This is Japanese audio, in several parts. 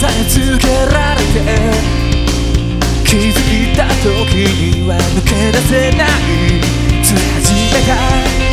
さえ続けられて。気づいた時には抜け出せない。つらじめが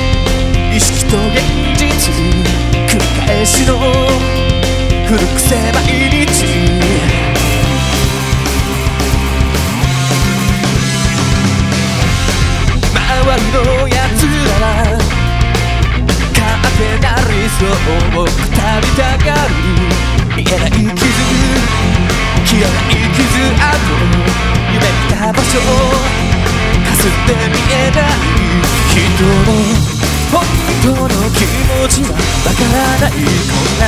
本当の気持ちはわからないこんな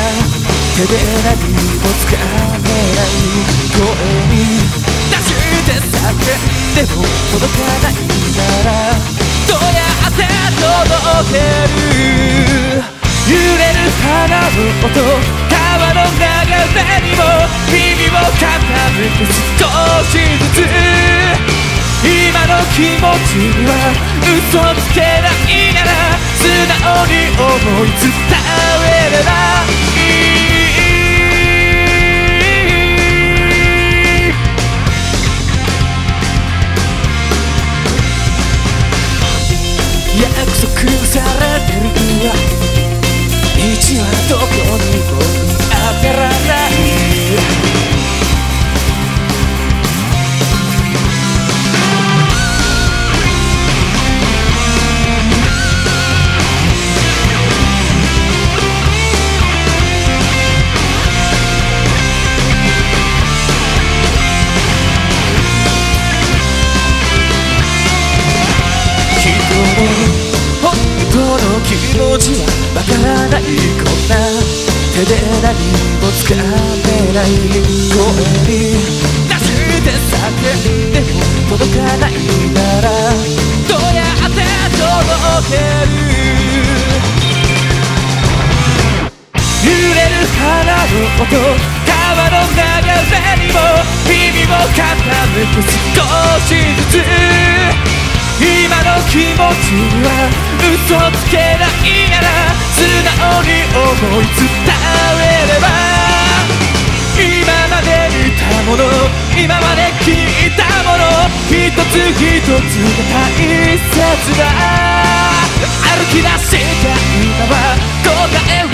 手で何もつかめない声に出して叫んでも届かないならどうやって届ける揺れる花の音川の流れにも耳を傾け少しずつ今の気持ちには嘘つけない素直に思い伝えればいい約束され気持ちはわからないこんな手で何もつかめない声に出して叫んでも届かないならどうやって届ける？揺れる花の音川の流れにも耳を傾く少しずつ。は嘘つけないなら素直に思い伝えれば。今まで見たもの今まで聞いたもの一つ一つが大切だ。歩き出した今は答え